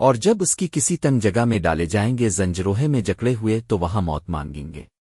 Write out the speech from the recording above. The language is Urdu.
اور جب اس کی کسی تنگ جگہ میں ڈالے جائیں گے زنجروہے میں جکڑے ہوئے تو وہاں موت مانگیں گے۔